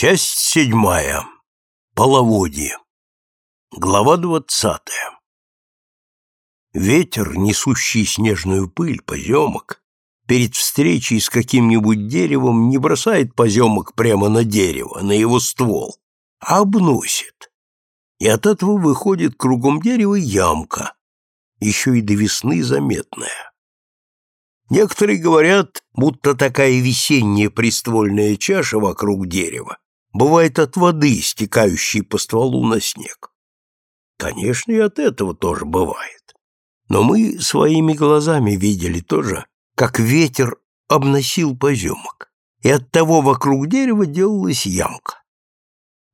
Часть седьмая. Половодье. Глава двадцатая. Ветер, несущий снежную пыль, поземок, перед встречей с каким-нибудь деревом не бросает поземок прямо на дерево, на его ствол, а обносит. И от этого выходит кругом дерева ямка, еще и до весны заметная. Некоторые говорят, будто такая весенняя приствольная чаша вокруг дерева бывает от воды, стекающей по стволу на снег. Конечно, и от этого тоже бывает. Но мы своими глазами видели тоже, как ветер обносил поземок, и от того вокруг дерева делалась ямка.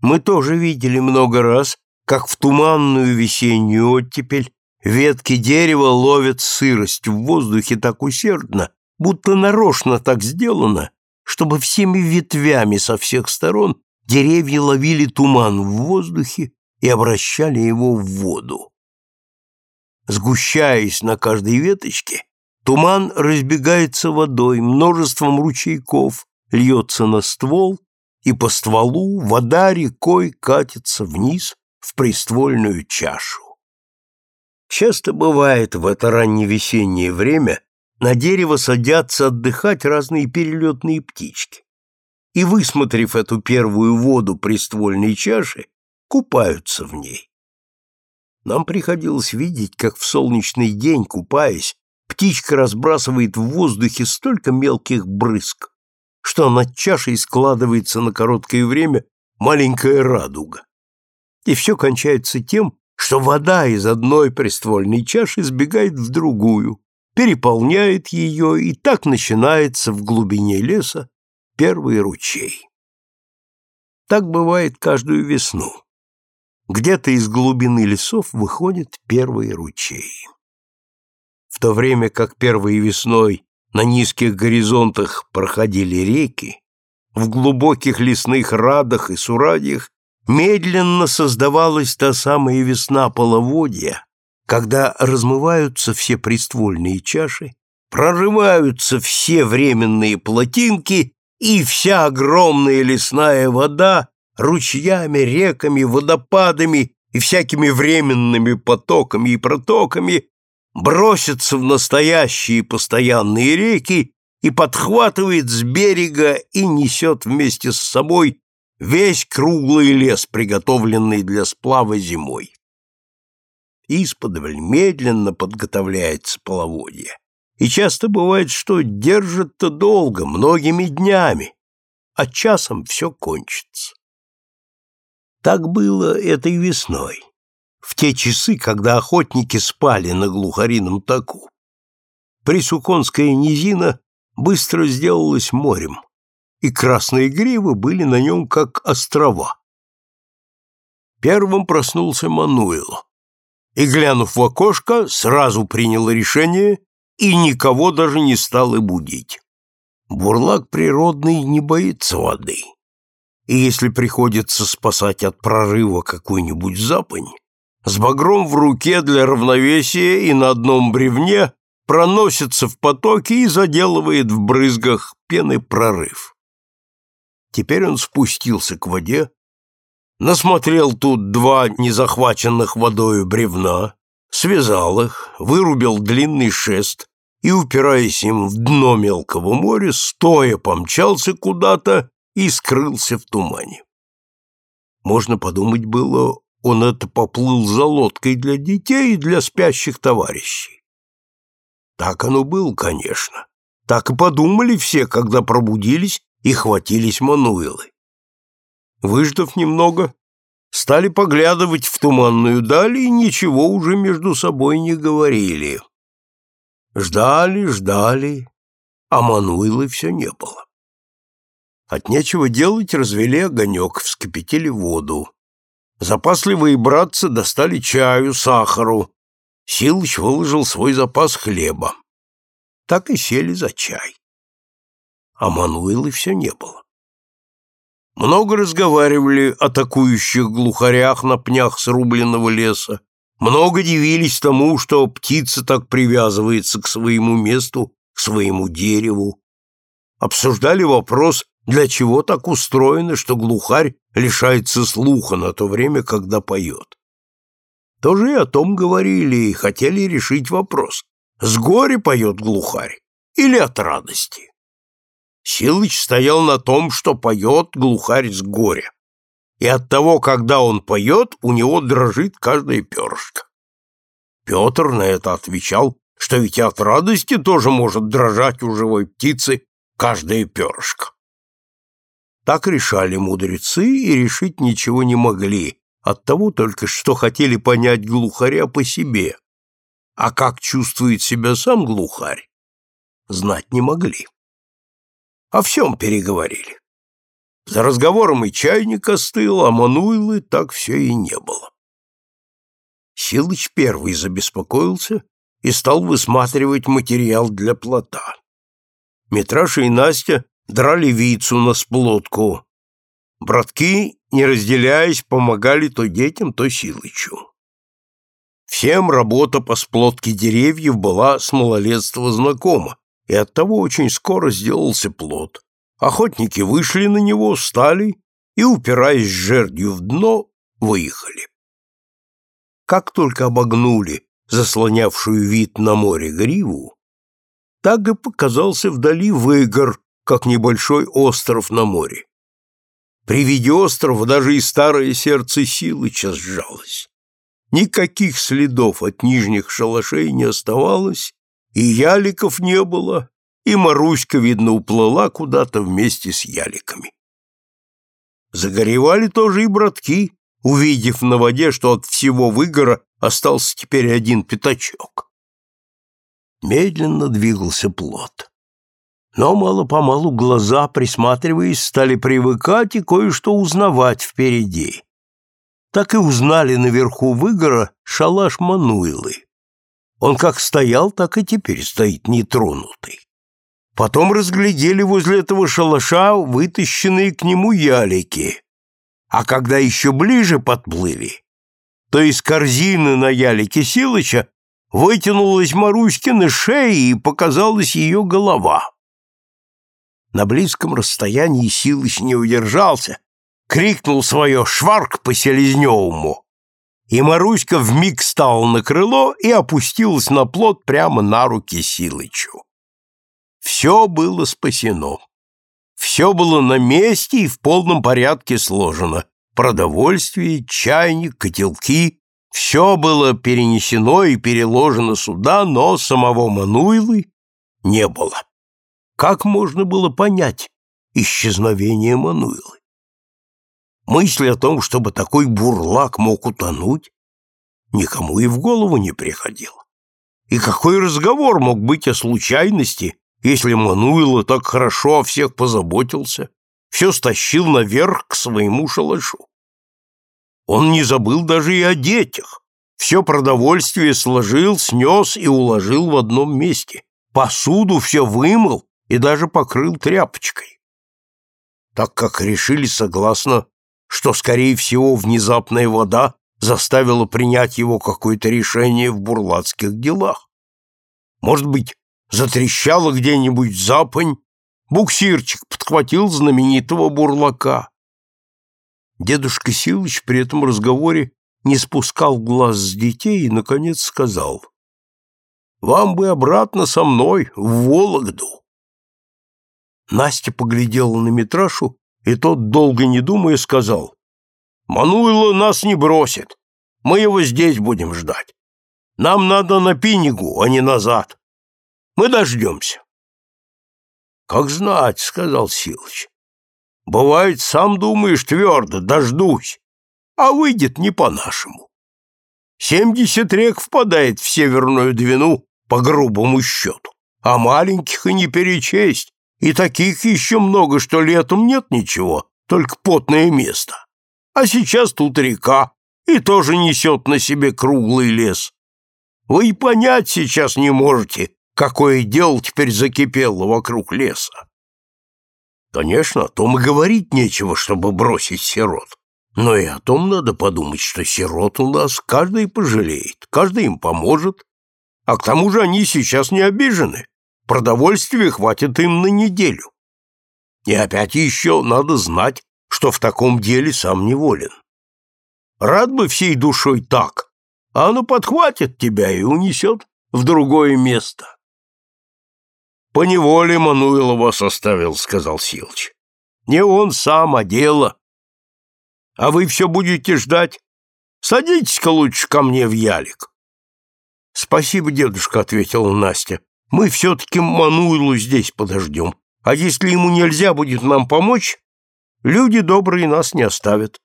Мы тоже видели много раз, как в туманную весеннюю оттепель ветки дерева ловят сырость в воздухе так усердно, будто нарочно так сделано, чтобы всеми ветвями со всех сторон деревья ловили туман в воздухе и обращали его в воду. Сгущаясь на каждой веточке, туман разбегается водой, множеством ручейков льется на ствол, и по стволу вода рекой катится вниз в приствольную чашу. Часто бывает в это ранневесеннее время на дерево садятся отдыхать разные перелетные птички и, высмотрев эту первую воду приствольной чаши, купаются в ней. Нам приходилось видеть, как в солнечный день, купаясь, птичка разбрасывает в воздухе столько мелких брызг, что над чашей складывается на короткое время маленькая радуга. И все кончается тем, что вода из одной приствольной чаши сбегает в другую, переполняет ее, и так начинается в глубине леса первый ручей. Так бывает каждую весну. Где-то из глубины лесов выходит первый ручей. В то время как первой весной на низких горизонтах проходили реки, в глубоких лесных радах и сурадьях медленно создавалась та самая весна половодья, когда размываются все приствольные чаши, прорываются все временные плотинки и вся огромная лесная вода ручьями, реками, водопадами и всякими временными потоками и протоками бросится в настоящие постоянные реки и подхватывает с берега и несет вместе с собой весь круглый лес, приготовленный для сплава зимой. Исподволь медленно подготовляется половодье. И часто бывает, что держит-то долго, многими днями, а часом все кончится. Так было этой весной, в те часы, когда охотники спали на глухарином таку. Присуконская низина быстро сделалась морем, и красные гривы были на нем как острова. Первым проснулся Мануил, и, глянув в окошко, сразу принял решение и никого даже не стал и будить. Бурлак природный не боится воды. И если приходится спасать от прорыва какую-нибудь запань, с багром в руке для равновесия и на одном бревне проносится в потоке и заделывает в брызгах пены прорыв. Теперь он спустился к воде, насмотрел тут два незахваченных водою бревна, связал их, вырубил длинный шест и, упираясь им в дно мелкого моря, стоя помчался куда-то и скрылся в тумане. Можно подумать было, он это поплыл за лодкой для детей и для спящих товарищей. Так оно было, конечно. Так и подумали все, когда пробудились и хватились Мануилы. Выждав немного, стали поглядывать в туманную даль и ничего уже между собой не говорили. Ждали, ждали, а Мануилы все не было. От нечего делать развели огонек, вскипятили воду. Запасливые братцы достали чаю, сахару. Силыч выложил свой запас хлеба. Так и сели за чай. А Мануилы все не было. Много разговаривали о атакующих глухарях на пнях срубленного леса, много дивились тому, что птица так привязывается к своему месту, к своему дереву. Обсуждали вопрос, для чего так устроено, что глухарь лишается слуха на то время, когда поет. Тоже и о том говорили и хотели решить вопрос, с горя поет глухарь или от радости. Силыч стоял на том, что поет глухарь с горя, и от того, когда он поет, у него дрожит каждая перышко. Петр на это отвечал, что ведь от радости тоже может дрожать у живой птицы каждая перышко. Так решали мудрецы и решить ничего не могли, от того только, что хотели понять глухаря по себе, а как чувствует себя сам глухарь, знать не могли. О всем переговорили. За разговором и чайник остыл, а Мануилы так все и не было. Силыч первый забеспокоился и стал высматривать материал для плота. Митраша и Настя драли вицу на сплотку. Братки, не разделяясь, помогали то детям, то Силычу. Всем работа по сплотке деревьев была с малолетства знакома, и оттого очень скоро сделался плод. Охотники вышли на него, встали и, упираясь жердью в дно, выехали. Как только обогнули заслонявшую вид на море гриву, так и показался вдали выгор, как небольшой остров на море. При виде острова даже и старое сердце Силыча сжалось. Никаких следов от нижних шалашей не оставалось, и яликов не было, и Маруська, видно, уплыла куда-то вместе с яликами. Загоревали тоже и братки, увидев на воде, что от всего выгора остался теперь один пятачок. Медленно двигался плод. Но мало-помалу глаза, присматриваясь, стали привыкать и кое-что узнавать впереди. Так и узнали наверху выгора шалаш Мануилы. Он как стоял, так и теперь стоит нетронутый. Потом разглядели возле этого шалаша вытащенные к нему ялики. А когда еще ближе подплыли, то из корзины на ялике Силыча вытянулась Маруськина шея и показалась ее голова. На близком расстоянии Силыч не удержался, крикнул свое «Шварк по Селезневому!» И Маруська вмиг стала на крыло и опустилась на плот прямо на руки Силычу. Все было спасено. Все было на месте и в полном порядке сложено. Продовольствие, чайник, котелки — все было перенесено и переложено сюда, но самого Мануилы не было. Как можно было понять исчезновение Мануилы? Мысль о том, чтобы такой бурлак мог утонуть, никому и в голову не приходила. И какой разговор мог быть о случайности, если Мануило так хорошо о всех позаботился, все стащил наверх к своему шалашу? Он не забыл даже и о детях. Все продовольствие сложил, снес и уложил в одном месте. Посуду все вымыл и даже покрыл тряпочкой. Так как решили согласно, что, скорее всего, внезапная вода заставила принять его какое-то решение в бурлацких делах. Может быть, затрещала где-нибудь запонь, буксирчик подхватил знаменитого бурлака. Дедушка Силыч при этом разговоре не спускал глаз с детей и, наконец, сказал, «Вам бы обратно со мной, в Вологду». Настя поглядела на Митрашу, и тот, долго не думая, сказал, «Мануйло нас не бросит. Мы его здесь будем ждать. Нам надо на Пинигу, а не назад. Мы дождемся». «Как знать», — сказал Силыч. «Бывает, сам думаешь твердо, дождусь, а выйдет не по-нашему. Семьдесят рек впадает в Северную Двину по грубому счету, а маленьких и не перечесть, и таких еще много, что летом нет ничего, только потное место. А сейчас тут река, и тоже несет на себе круглый лес. Вы и понять сейчас не можете, какое дело теперь закипело вокруг леса. Конечно, о том и говорить нечего, чтобы бросить сирот. Но и о том надо подумать, что сирот у нас каждый пожалеет, каждый им поможет. А к тому же они сейчас не обижены. Продовольствия хватит им на неделю. И опять еще надо знать, что в таком деле сам неволен. Рад бы всей душой так, а оно подхватит тебя и унесет в другое место. «По неволе Мануила вас оставил», — сказал Силыч. «Не он сам, а дело. А вы все будете ждать? Садитесь-ка лучше ко мне в ялик». «Спасибо, дедушка», — ответила Настя. «Мы все-таки Мануилу здесь подождем. А если ему нельзя будет нам помочь, люди добрые нас не оставят».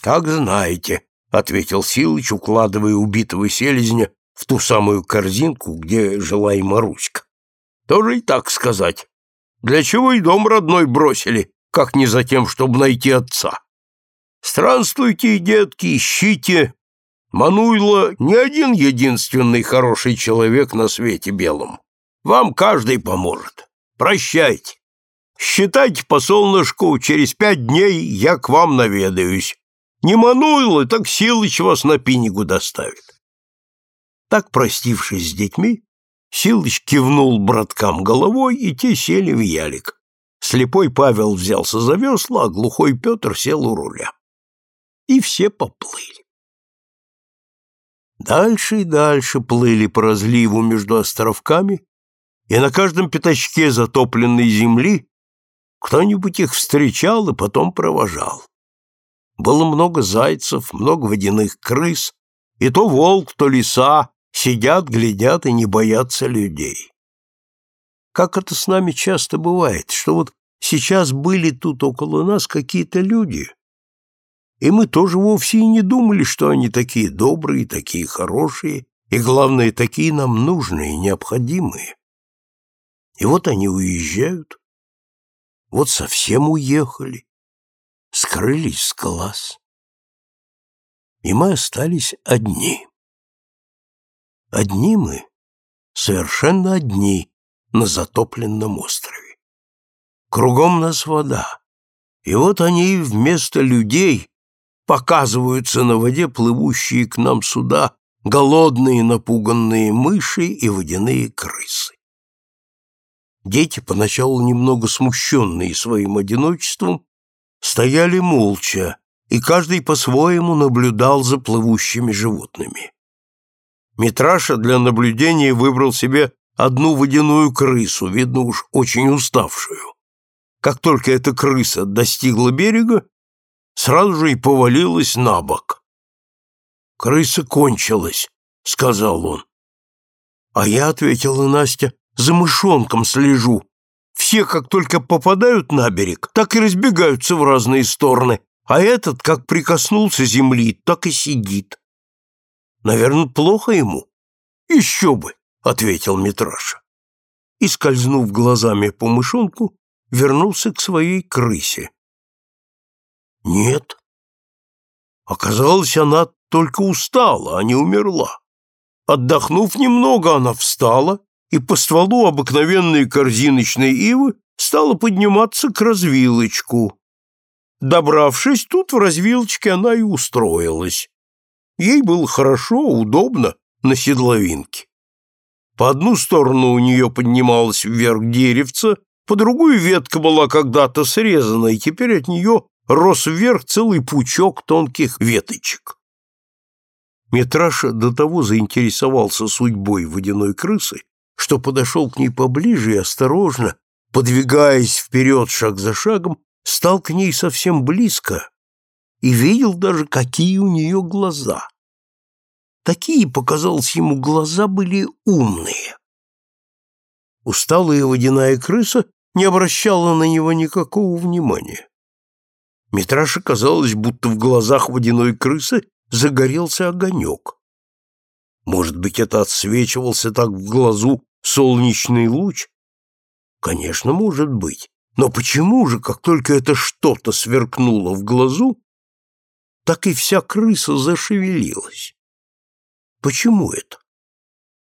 «Как знаете», — ответил Силыч, укладывая убитого селезня в ту самую корзинку, где жила и Маруська. Тоже и так сказать. Для чего и дом родной бросили, как не за тем, чтобы найти отца? Странствуйте, детки, ищите. Мануйло не один единственный хороший человек на свете белом. Вам каждый поможет. Прощайте. Считайте по солнышку, через пять дней я к вам наведаюсь. Не Мануйло, так Силыч вас на пинигу доставит. Так, простившись с детьми, Силыч кивнул браткам головой, и те сели в ялик. Слепой Павел взялся за весла, а глухой Петр сел у руля. И все поплыли. Дальше и дальше плыли по разливу между островками, и на каждом пятачке затопленной земли кто-нибудь их встречал и потом провожал. Было много зайцев, много водяных крыс, и то волк, то лиса, Сидят, глядят и не боятся людей. Как это с нами часто бывает, что вот сейчас были тут около нас какие-то люди, и мы тоже вовсе и не думали, что они такие добрые, такие хорошие, и, главное, такие нам нужные, необходимые. И вот они уезжают, вот совсем уехали, скрылись с глаз. И мы остались одни. Одни мы, совершенно одни на затопленном острове. Кругом нас вода, и вот они вместо людей показываются на воде плывущие к нам суда голодные напуганные мыши и водяные крысы. Дети, поначалу немного смущенные своим одиночеством, стояли молча, и каждый по-своему наблюдал за плывущими животными. Митраша для наблюдения выбрал себе одну водяную крысу, видно уж очень уставшую. Как только эта крыса достигла берега, сразу же и повалилась на бок. «Крыса кончилась», — сказал он. А я ответила Настя, за мышонком слежу. Все, как только попадают на берег, так и разбегаются в разные стороны, а этот, как прикоснулся земли, так и сидит. Наверное, плохо ему. Еще бы, ответил Митраша. И, скользнув глазами по мышонку, вернулся к своей крысе. Нет. Оказалось, она только устала, а не умерла. Отдохнув немного, она встала и по стволу обыкновенной корзиночной ивы стала подниматься к развилочку. Добравшись тут, в развилочке она и устроилась. Ей было хорошо, удобно на седловинке. По одну сторону у нее поднималась вверх деревца, по другую ветка была когда-то срезана, и теперь от нее рос вверх целый пучок тонких веточек. Митраша до того заинтересовался судьбой водяной крысы, что подошел к ней поближе и осторожно, подвигаясь вперед шаг за шагом, стал к ней совсем близко и видел даже, какие у нее глаза. Такие, показалось ему, глаза были умные. Усталая водяная крыса не обращала на него никакого внимания. Митраша казалось, будто в глазах водяной крысы загорелся огонек. Может быть, это отсвечивался так в глазу солнечный луч? Конечно, может быть. Но почему же, как только это что-то сверкнуло в глазу, так и вся крыса зашевелилась. Почему это?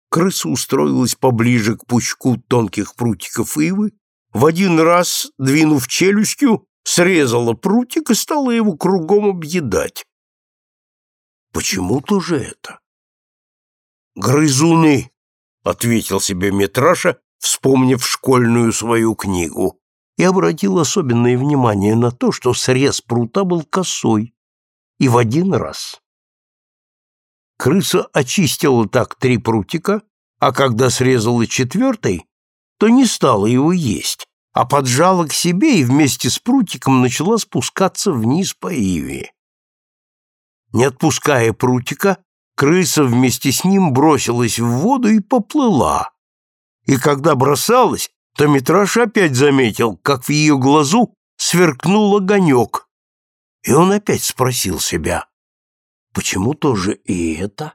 Крыса устроилась поближе к пучку тонких прутиков ивы, в один раз, двинув челюстью, срезала прутик и стала его кругом объедать. Почему-то же это? «Грызуны!» — ответил себе Митраша, вспомнив школьную свою книгу. и обратил особенное внимание на то, что срез прута был косой, и в один раз. Крыса очистила так три прутика, а когда срезала четвертый, то не стала его есть, а поджала к себе и вместе с прутиком начала спускаться вниз по иве. Не отпуская прутика, крыса вместе с ним бросилась в воду и поплыла. И когда бросалась, то Митраш опять заметил, как в ее глазу сверкнул огонек. И он опять спросил себя, почему тоже и это?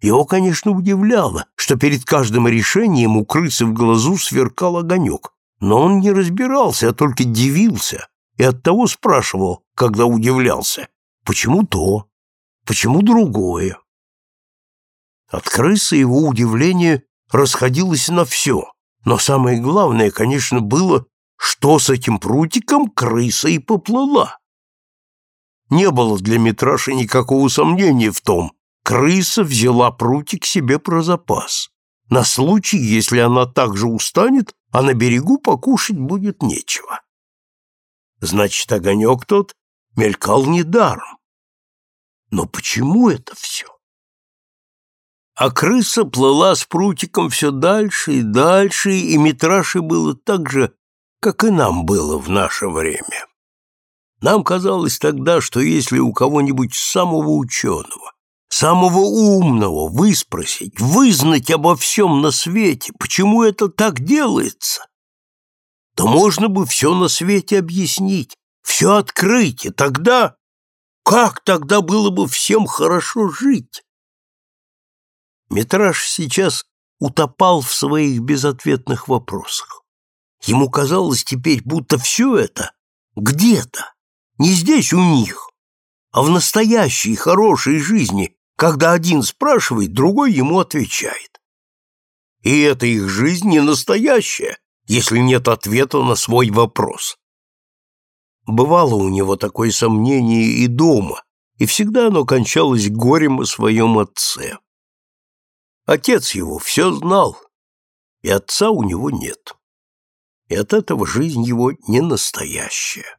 Его, конечно, удивляло, что перед каждым решением у крысы в глазу сверкал огонек, но он не разбирался, а только дивился и оттого спрашивал, когда удивлялся, почему то, почему другое. От крысы его удивление расходилось на все, но самое главное, конечно, было, что с этим прутиком крыса и поплыла. Не было для Митраши никакого сомнения в том, крыса взяла прутик себе про запас, на случай, если она так же устанет, а на берегу покушать будет нечего. Значит, огонек тот мелькал недаром. Но почему это все? А крыса плыла с прутиком все дальше и дальше, и Митраше было так же, как и нам было в наше время. Нам казалось тогда, что если у кого-нибудь самого ученого, самого умного выспросить, вызнать обо всем на свете, почему это так делается, то можно бы все на свете объяснить, все открыть, и тогда... Как тогда было бы всем хорошо жить? Митраж сейчас утопал в своих безответных вопросах. Ему казалось теперь, будто все это где-то, не здесь у них, а в настоящей хорошей жизни, когда один спрашивает, другой ему отвечает. И эта их жизнь не настоящая, если нет ответа на свой вопрос. Бывало у него такое сомнение и дома, и всегда оно кончалось горем о своем отце. Отец его все знал, и отца у него нет. И от этого жизнь его не настоящая.